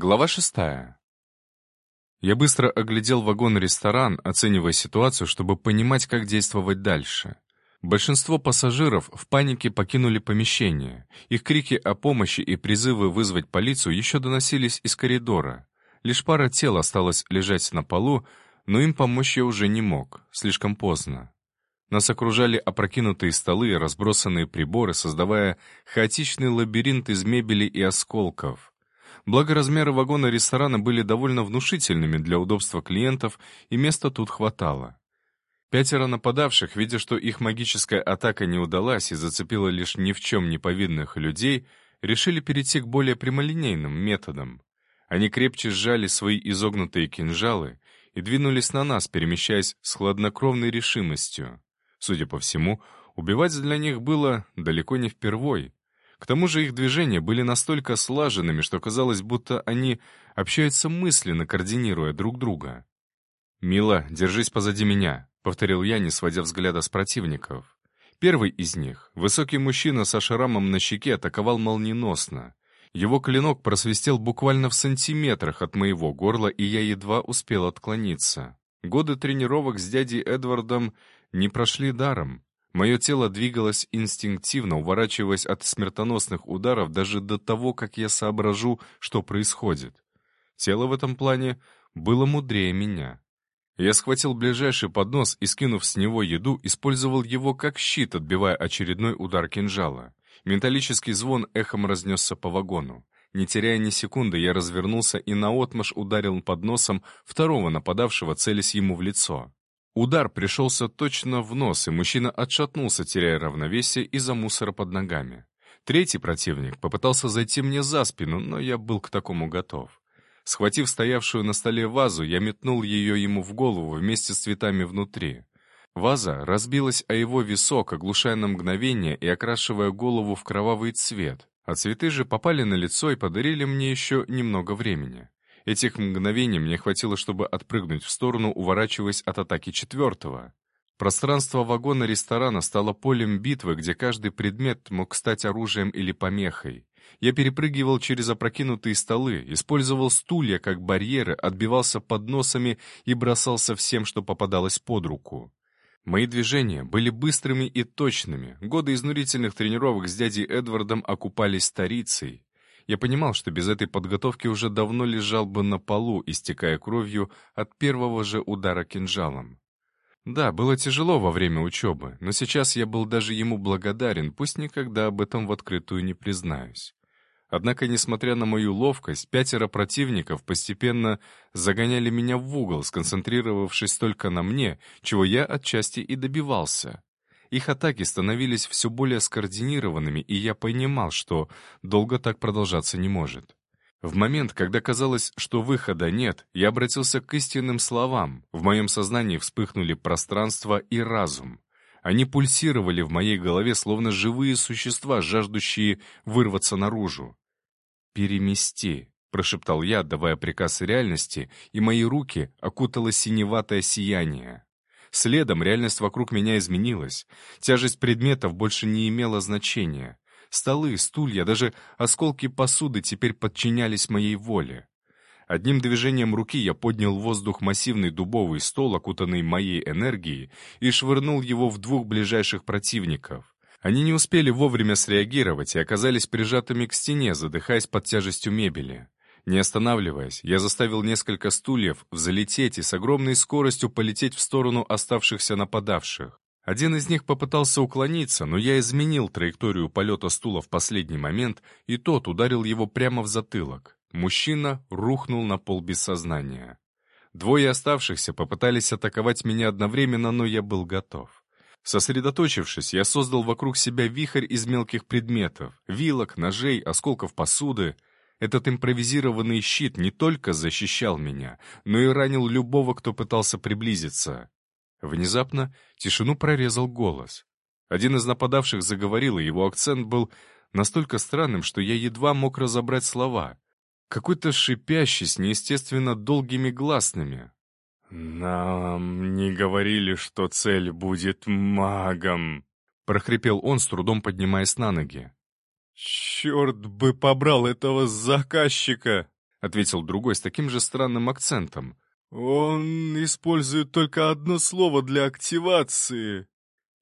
Глава шестая. Я быстро оглядел вагон-ресторан, оценивая ситуацию, чтобы понимать, как действовать дальше. Большинство пассажиров в панике покинули помещение. Их крики о помощи и призывы вызвать полицию еще доносились из коридора. Лишь пара тел осталось лежать на полу, но им помочь я уже не мог, слишком поздно. Нас окружали опрокинутые столы и разбросанные приборы, создавая хаотичный лабиринт из мебели и осколков. Благо размеры вагона ресторана были довольно внушительными для удобства клиентов, и места тут хватало. Пятеро нападавших, видя, что их магическая атака не удалась и зацепила лишь ни в чем не повинных людей, решили перейти к более прямолинейным методам. Они крепче сжали свои изогнутые кинжалы и двинулись на нас, перемещаясь с хладнокровной решимостью. Судя по всему, убивать для них было далеко не впервой. К тому же их движения были настолько слаженными, что казалось, будто они общаются мысленно, координируя друг друга. «Мила, держись позади меня», — повторил я, не сводя взгляда с противников. Первый из них, высокий мужчина со шрамом на щеке, атаковал молниеносно. Его клинок просвистел буквально в сантиметрах от моего горла, и я едва успел отклониться. Годы тренировок с дядей Эдвардом не прошли даром. Мое тело двигалось инстинктивно, уворачиваясь от смертоносных ударов даже до того, как я соображу, что происходит. Тело в этом плане было мудрее меня. Я схватил ближайший поднос и, скинув с него еду, использовал его как щит, отбивая очередной удар кинжала. Металлический звон эхом разнесся по вагону. Не теряя ни секунды, я развернулся и наотмашь ударил подносом второго нападавшего, целясь ему в лицо. Удар пришелся точно в нос, и мужчина отшатнулся, теряя равновесие из-за мусора под ногами. Третий противник попытался зайти мне за спину, но я был к такому готов. Схватив стоявшую на столе вазу, я метнул ее ему в голову вместе с цветами внутри. Ваза разбилась о его висок, оглушая на мгновение и окрашивая голову в кровавый цвет, а цветы же попали на лицо и подарили мне еще немного времени. Этих мгновений мне хватило, чтобы отпрыгнуть в сторону, уворачиваясь от атаки четвертого. Пространство вагона ресторана стало полем битвы, где каждый предмет мог стать оружием или помехой. Я перепрыгивал через опрокинутые столы, использовал стулья как барьеры, отбивался подносами и бросался всем, что попадалось под руку. Мои движения были быстрыми и точными. Годы изнурительных тренировок с дядей Эдвардом окупались старицей. Я понимал, что без этой подготовки уже давно лежал бы на полу, истекая кровью от первого же удара кинжалом. Да, было тяжело во время учебы, но сейчас я был даже ему благодарен, пусть никогда об этом в открытую не признаюсь. Однако, несмотря на мою ловкость, пятеро противников постепенно загоняли меня в угол, сконцентрировавшись только на мне, чего я отчасти и добивался. Их атаки становились все более скоординированными, и я понимал, что долго так продолжаться не может. В момент, когда казалось, что выхода нет, я обратился к истинным словам. В моем сознании вспыхнули пространство и разум. Они пульсировали в моей голове, словно живые существа, жаждущие вырваться наружу. «Перемести», — прошептал я, отдавая приказ реальности, и мои руки окутало синеватое сияние. Следом реальность вокруг меня изменилась. Тяжесть предметов больше не имела значения. Столы, стулья, даже осколки посуды теперь подчинялись моей воле. Одним движением руки я поднял в воздух массивный дубовый стол, окутанный моей энергией, и швырнул его в двух ближайших противников. Они не успели вовремя среагировать и оказались прижатыми к стене, задыхаясь под тяжестью мебели. Не останавливаясь, я заставил несколько стульев взлететь и с огромной скоростью полететь в сторону оставшихся нападавших. Один из них попытался уклониться, но я изменил траекторию полета стула в последний момент, и тот ударил его прямо в затылок. Мужчина рухнул на пол без сознания. Двое оставшихся попытались атаковать меня одновременно, но я был готов. Сосредоточившись, я создал вокруг себя вихрь из мелких предметов, вилок, ножей, осколков посуды — этот импровизированный щит не только защищал меня, но и ранил любого, кто пытался приблизиться. Внезапно тишину прорезал голос. Один из нападавших заговорил, и его акцент был настолько странным, что я едва мог разобрать слова. Какой-то шипящий с неестественно долгими гласными. «Нам не говорили, что цель будет магом», — прохрипел он, с трудом поднимаясь на ноги. «Черт бы побрал этого заказчика!» — ответил другой с таким же странным акцентом. «Он использует только одно слово для активации».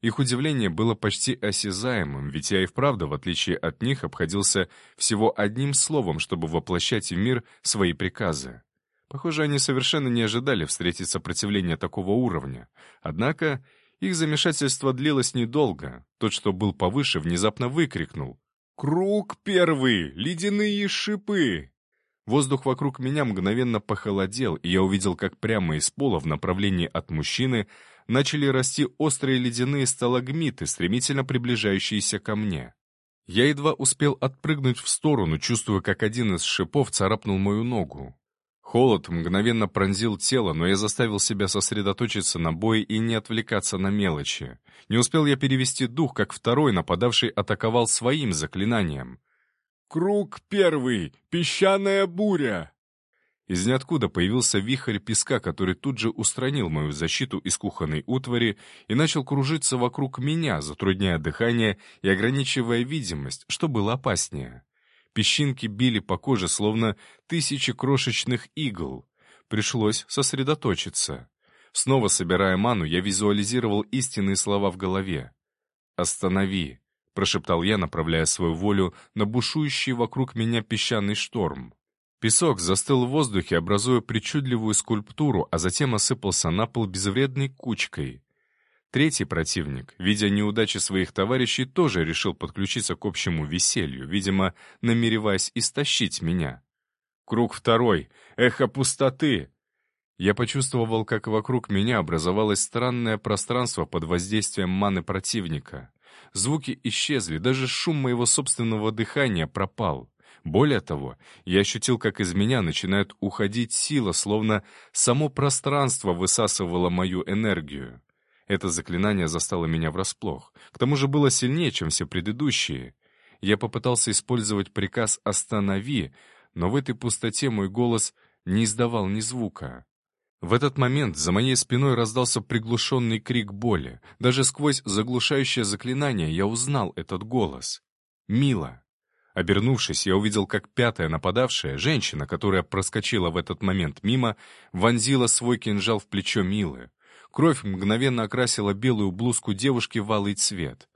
Их удивление было почти осязаемым, ведь я и вправду, в отличие от них, обходился всего одним словом, чтобы воплощать в мир свои приказы. Похоже, они совершенно не ожидали встретить сопротивление такого уровня. Однако их замешательство длилось недолго. Тот, что был повыше, внезапно выкрикнул. «Круг первый! Ледяные шипы!» Воздух вокруг меня мгновенно похолодел, и я увидел, как прямо из пола в направлении от мужчины начали расти острые ледяные сталагмиты, стремительно приближающиеся ко мне. Я едва успел отпрыгнуть в сторону, чувствуя, как один из шипов царапнул мою ногу. Холод мгновенно пронзил тело, но я заставил себя сосредоточиться на бое и не отвлекаться на мелочи. Не успел я перевести дух, как второй нападавший атаковал своим заклинанием. «Круг первый! Песчаная буря!» Из ниоткуда появился вихрь песка, который тут же устранил мою защиту из кухонной утвари и начал кружиться вокруг меня, затрудняя дыхание и ограничивая видимость, что было опаснее. Песчинки били по коже, словно тысячи крошечных игл. Пришлось сосредоточиться. Снова собирая ману, я визуализировал истинные слова в голове. «Останови!» прошептал я, направляя свою волю на бушующий вокруг меня песчаный шторм. Песок застыл в воздухе, образуя причудливую скульптуру, а затем осыпался на пол безвредной кучкой. Третий противник, видя неудачи своих товарищей, тоже решил подключиться к общему веселью, видимо, намереваясь истощить меня. Круг второй. Эхо пустоты. Я почувствовал, как вокруг меня образовалось странное пространство под воздействием маны противника. Звуки исчезли, даже шум моего собственного дыхания пропал. Более того, я ощутил, как из меня начинает уходить сила, словно само пространство высасывало мою энергию. Это заклинание застало меня врасплох. К тому же было сильнее, чем все предыдущие. Я попытался использовать приказ «Останови», но в этой пустоте мой голос не издавал ни звука. В этот момент за моей спиной раздался приглушенный крик боли. Даже сквозь заглушающее заклинание я узнал этот голос. «Мила». Обернувшись, я увидел, как пятая нападавшая, женщина, которая проскочила в этот момент мимо, вонзила свой кинжал в плечо Милы. Кровь мгновенно окрасила белую блузку девушки в алый цвет.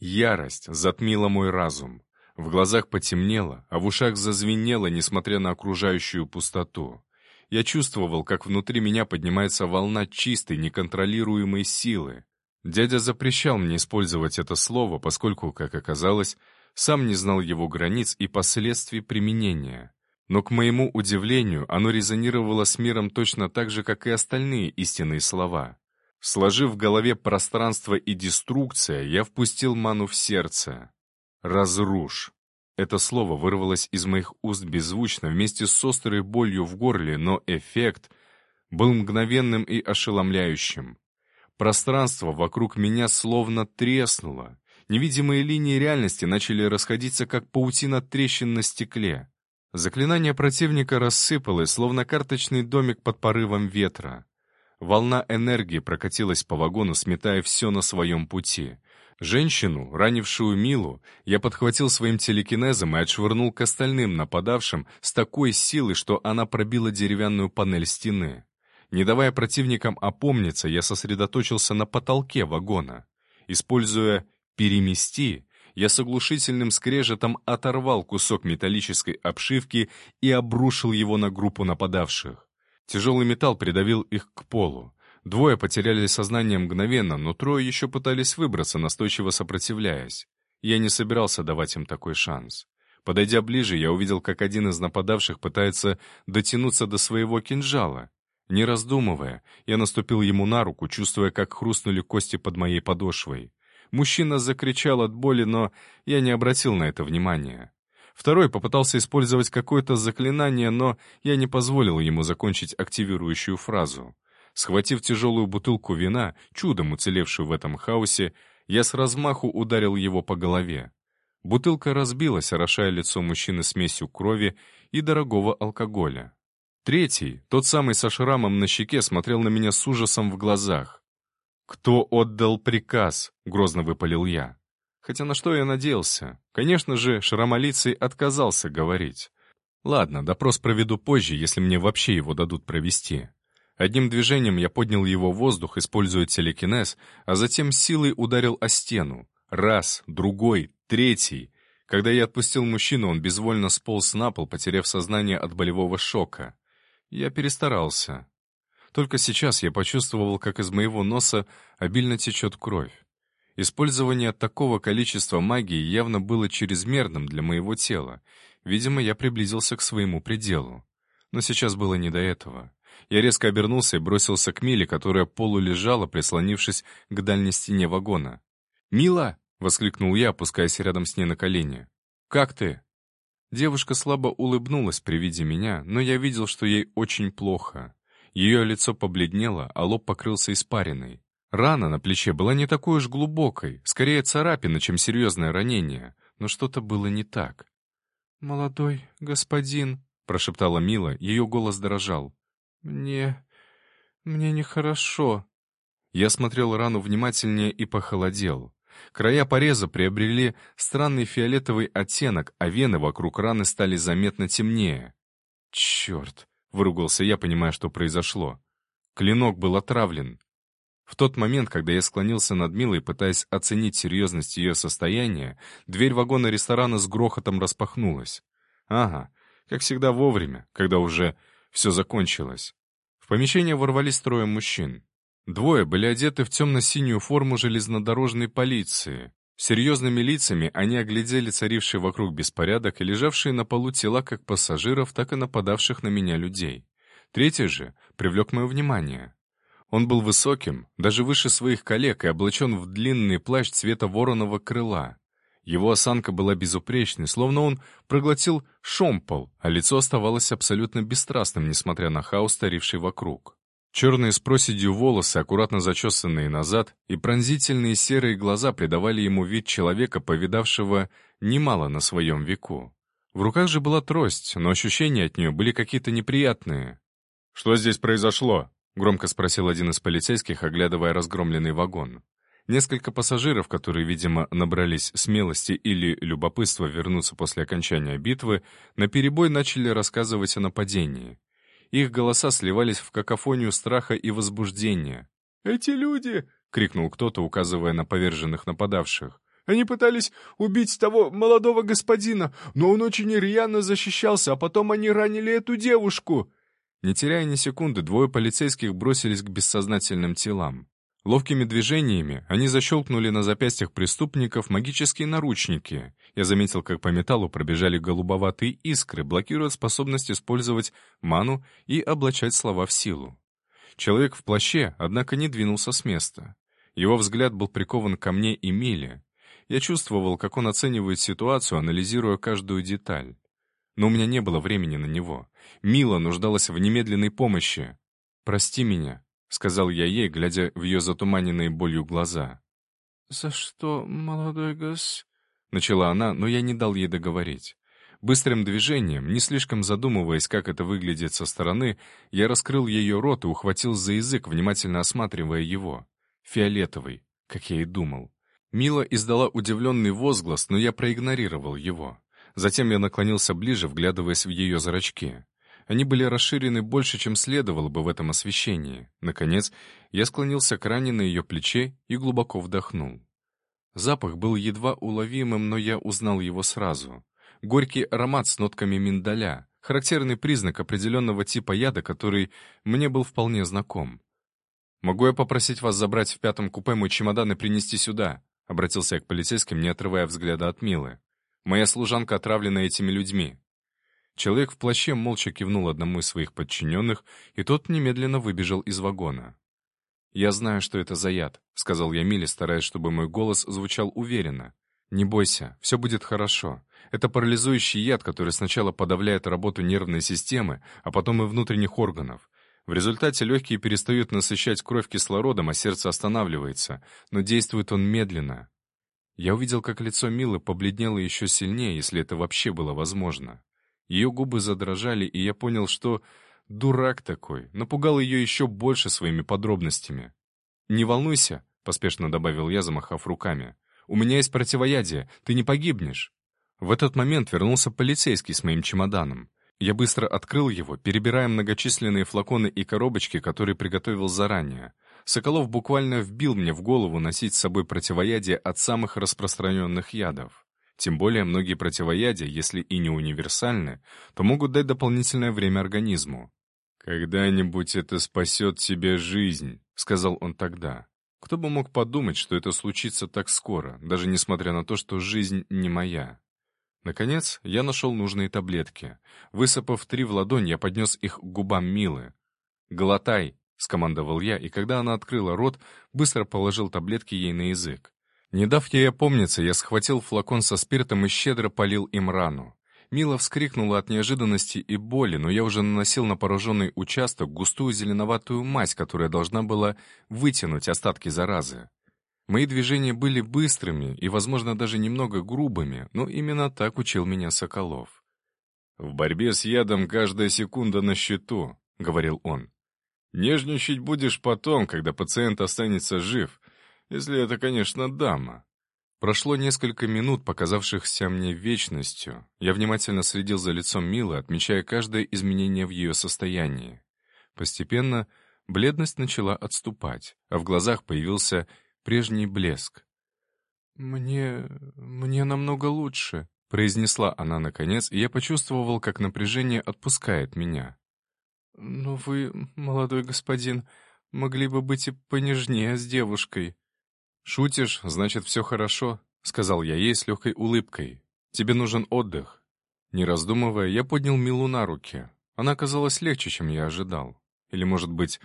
Ярость затмила мой разум. В глазах потемнело, а в ушах зазвенело, несмотря на окружающую пустоту. Я чувствовал, как внутри меня поднимается волна чистой, неконтролируемой силы. Дядя запрещал мне использовать это слово, поскольку, как оказалось, сам не знал его границ и последствий применения. Но, к моему удивлению, оно резонировало с миром точно так же, как и остальные истинные слова. Сложив в голове пространство и деструкция, я впустил ману в сердце. «Разрушь». Это слово вырвалось из моих уст беззвучно, вместе с острой болью в горле, но эффект был мгновенным и ошеломляющим. Пространство вокруг меня словно треснуло. Невидимые линии реальности начали расходиться, как паутина трещин на стекле. Заклинание противника рассыпалось, словно карточный домик под порывом ветра. Волна энергии прокатилась по вагону, сметая все на своем пути. Женщину, ранившую Милу, я подхватил своим телекинезом и отшвырнул к остальным нападавшим с такой силой, что она пробила деревянную панель стены. Не давая противникам опомниться, я сосредоточился на потолке вагона. Используя «перемести», я с оглушительным скрежетом оторвал кусок металлической обшивки и обрушил его на группу нападавших. Тяжелый металл придавил их к полу. Двое потеряли сознание мгновенно, но трое еще пытались выбраться, настойчиво сопротивляясь. Я не собирался давать им такой шанс. Подойдя ближе, я увидел, как один из нападавших пытается дотянуться до своего кинжала. Не раздумывая, я наступил ему на руку, чувствуя, как хрустнули кости под моей подошвой. Мужчина закричал от боли, но я не обратил на это внимания. Второй попытался использовать какое-то заклинание, но я не позволил ему закончить активирующую фразу. Схватив тяжелую бутылку вина, чудом уцелевшую в этом хаосе, я с размаху ударил его по голове. Бутылка разбилась, орошая лицо мужчины смесью крови и дорогого алкоголя. Третий, тот самый со шрамом на щеке, смотрел на меня с ужасом в глазах. «Кто отдал приказ?» — грозно выпалил я. Хотя на что я надеялся? Конечно же, Шрамолицей отказался говорить. Ладно, допрос проведу позже, если мне вообще его дадут провести. Одним движением я поднял его в воздух, используя телекинез, а затем силой ударил о стену. Раз, другой, третий. Когда я отпустил мужчину, он безвольно сполз на пол, потеряв сознание от болевого шока. Я перестарался. Только сейчас я почувствовал, как из моего носа обильно течет кровь. Использование такого количества магии явно было чрезмерным для моего тела. Видимо, я приблизился к своему пределу. Но сейчас было не до этого. Я резко обернулся и бросился к Миле, которая полулежала, прислонившись к дальней стене вагона. «Мила!» — воскликнул я, опускаясь рядом с ней на колени. «Как ты?» Девушка слабо улыбнулась при виде меня, но я видел, что ей очень плохо. Ее лицо побледнело, а лоб покрылся испариной. Рана на плече была не такой уж глубокой, скорее царапина, чем серьезное ранение, но что-то было не так. «Молодой господин», — прошептала Мила, ее голос дрожал. «Мне... мне нехорошо». Я смотрел рану внимательнее и похолодел. Края пореза приобрели странный фиолетовый оттенок, а вены вокруг раны стали заметно темнее. «Черт!» — выругался я, понимая, что произошло. Клинок был отравлен. В тот момент, когда я склонился над Милой, пытаясь оценить серьезность ее состояния, дверь вагона ресторана с грохотом распахнулась. Ага, как всегда вовремя, когда уже все закончилось. В помещение ворвались трое мужчин. Двое были одеты в темно-синюю форму железнодорожной полиции. Серьезными лицами они оглядели царивший вокруг беспорядок и лежавшие на полу тела как пассажиров, так и нападавших на меня людей. Третий же привлек мое внимание. Он был высоким, даже выше своих коллег, и облачен в длинный плащ цвета вороного крыла. Его осанка была безупречной, словно он проглотил шомпол, а лицо оставалось абсолютно бесстрастным, несмотря на хаос, таривший вокруг. Черные с проседью волосы, аккуратно зачесанные назад, и пронзительные серые глаза придавали ему вид человека, повидавшего немало на своем веку. В руках же была трость, но ощущения от нее были какие-то неприятные. «Что здесь произошло?» — громко спросил один из полицейских, оглядывая разгромленный вагон. Несколько пассажиров, которые, видимо, набрались смелости или любопытства вернуться после окончания битвы, наперебой начали рассказывать о нападении. Их голоса сливались в какофонию страха и возбуждения. «Эти люди!» — крикнул кто-то, указывая на поверженных нападавших. «Они пытались убить того молодого господина, но он очень рьяно защищался, а потом они ранили эту девушку!» Не теряя ни секунды, двое полицейских бросились к бессознательным телам. Ловкими движениями они защелкнули на запястьях преступников магические наручники. Я заметил, как по металлу пробежали голубоватые искры, блокируя способность использовать ману и облачать слова в силу. Человек в плаще, однако, не двинулся с места. Его взгляд был прикован ко мне и Миле. Я чувствовал, как он оценивает ситуацию, анализируя каждую деталь. Но у меня не было времени на него. Мила нуждалась в немедленной помощи. «Прости меня», — сказал я ей, глядя в ее затуманенные болью глаза. «За что, молодой гос...» — начала она, но я не дал ей договорить. Быстрым движением, не слишком задумываясь, как это выглядит со стороны, я раскрыл ее рот и ухватил за язык, внимательно осматривая его. Фиолетовый, как я и думал. Мила издала удивленный возглас, но я проигнорировал его. Затем я наклонился ближе, вглядываясь в ее зрачки. Они были расширены больше, чем следовало бы в этом освещении. Наконец, я склонился к ране на ее плече и глубоко вдохнул. Запах был едва уловимым, но я узнал его сразу. Горький аромат с нотками миндаля, характерный признак определенного типа яда, который мне был вполне знаком. «Могу я попросить вас забрать в пятом купе мой чемодан и принести сюда?» — обратился я к полицейским, не отрывая взгляда от Милы. «Моя служанка отравлена этими людьми». Человек в плаще молча кивнул одному из своих подчиненных, и тот немедленно выбежал из вагона. «Я знаю, что это за яд», — сказал я Миле, стараясь, чтобы мой голос звучал уверенно. «Не бойся, все будет хорошо. Это парализующий яд, который сначала подавляет работу нервной системы, а потом и внутренних органов. В результате легкие перестают насыщать кровь кислородом, а сердце останавливается, но действует он медленно. Я увидел, как лицо Милы побледнело еще сильнее, если это вообще было возможно. Ее губы задрожали, и я понял, что дурак такой, напугал ее еще больше своими подробностями. «Не волнуйся», — поспешно добавил я, замахав руками. «У меня есть противоядие, ты не погибнешь». В этот момент вернулся полицейский с моим чемоданом. Я быстро открыл его, перебирая многочисленные флаконы и коробочки, которые приготовил заранее. Соколов буквально вбил мне в голову носить с собой противоядие от самых распространенных ядов. Тем более многие противоядия, если и не универсальны, то могут дать дополнительное время организму. «Когда-нибудь это спасет тебе жизнь», — сказал он тогда. Кто бы мог подумать, что это случится так скоро, даже несмотря на то, что жизнь не моя. Наконец, я нашел нужные таблетки. Высыпав три в ладонь, я поднес их к губам Милы. «Глотай!» — скомандовал я, и когда она открыла рот, быстро положил таблетки ей на язык. Не дав ей опомниться, я схватил флакон со спиртом и щедро полил им рану. Мила вскрикнула от неожиданности и боли, но я уже наносил на пораженный участок густую зеленоватую мазь, которая должна была вытянуть остатки заразы. Мои движения были быстрыми и, возможно, даже немного грубыми, но именно так учил меня Соколов. «В борьбе с ядом каждая секунда на счету», — говорил он. «Нежничать будешь потом, когда пациент останется жив, если это, конечно, дама». Прошло несколько минут, показавшихся мне вечностью. Я внимательно следил за лицом Милы, отмечая каждое изменение в ее состоянии. Постепенно бледность начала отступать, а в глазах появился прежний блеск. «Мне... мне намного лучше», — произнесла она наконец, и я почувствовал, как напряжение отпускает меня. «Но вы, молодой господин, могли бы быть и понежнее с девушкой». «Шутишь, значит, все хорошо», — сказал я ей с легкой улыбкой. «Тебе нужен отдых». Не раздумывая, я поднял Милу на руки. Она оказалась легче, чем я ожидал. Или, может быть,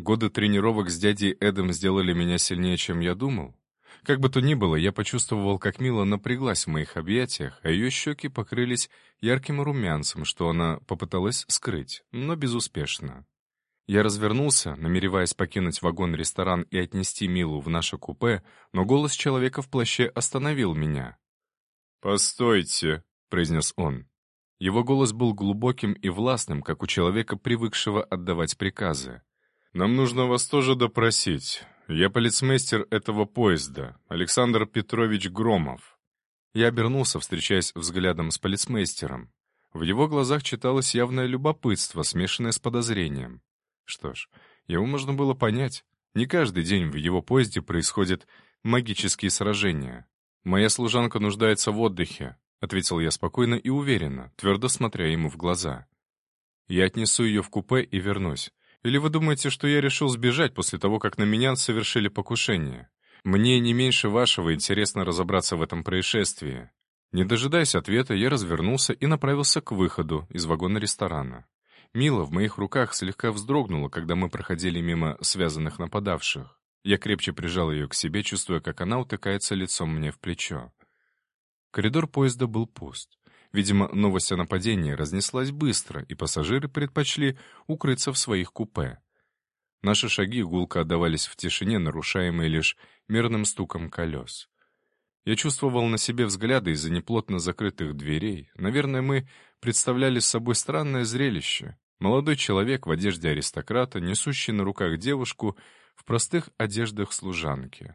Годы тренировок с дядей Эдом сделали меня сильнее, чем я думал. Как бы то ни было, я почувствовал, как Мила напряглась в моих объятиях, а ее щеки покрылись ярким румянцем, что она попыталась скрыть, но безуспешно. Я развернулся, намереваясь покинуть вагон-ресторан и отнести Милу в наше купе, но голос человека в плаще остановил меня. «Постойте», — произнес он. Его голос был глубоким и властным, как у человека, привыкшего отдавать приказы. Нам нужно вас тоже допросить. Я полицмейстер этого поезда, Александр Петрович Громов». Я обернулся, встречаясь взглядом с полицмейстером. В его глазах читалось явное любопытство, смешанное с подозрением. Что ж, его можно было понять. Не каждый день в его поезде происходят магические сражения. «Моя служанка нуждается в отдыхе», — ответил я спокойно и уверенно, твердо смотря ему в глаза. «Я отнесу ее в купе и вернусь. Или вы думаете, что я решил сбежать после того, как на меня совершили покушение? Мне не меньше вашего интересно разобраться в этом происшествии». Не дожидаясь ответа, я развернулся и направился к выходу из вагона ресторана. Мила в моих руках слегка вздрогнула, когда мы проходили мимо связанных нападавших. Я крепче прижал ее к себе, чувствуя, как она утыкается лицом мне в плечо. Коридор поезда был пуст. Видимо, новость о нападении разнеслась быстро, и пассажиры предпочли укрыться в своих купе. Наши шаги гулко отдавались в тишине, нарушаемой лишь мерным стуком колес. Я чувствовал на себе взгляды из-за неплотно закрытых дверей. Наверное, мы представляли собой странное зрелище. Молодой человек в одежде аристократа, несущий на руках девушку в простых одеждах служанки.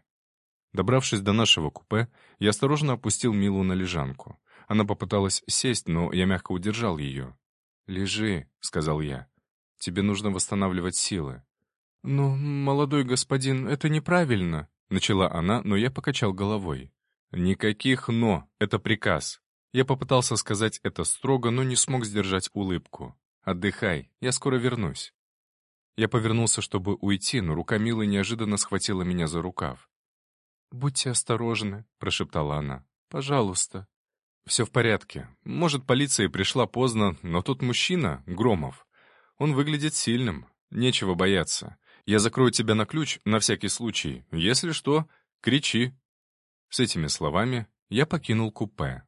Добравшись до нашего купе, я осторожно опустил Милу на лежанку. Она попыталась сесть, но я мягко удержал ее. «Лежи», — сказал я. «Тебе нужно восстанавливать силы». «Но, молодой господин, это неправильно», — начала она, но я покачал головой. «Никаких «но», это приказ». Я попытался сказать это строго, но не смог сдержать улыбку. «Отдыхай, я скоро вернусь». Я повернулся, чтобы уйти, но рука Милы неожиданно схватила меня за рукав. «Будьте осторожны», — прошептала она. «Пожалуйста». «Все в порядке. Может, полиция пришла поздно, но тут мужчина, Громов. Он выглядит сильным. Нечего бояться. Я закрою тебя на ключ на всякий случай. Если что, кричи». С этими словами я покинул купе.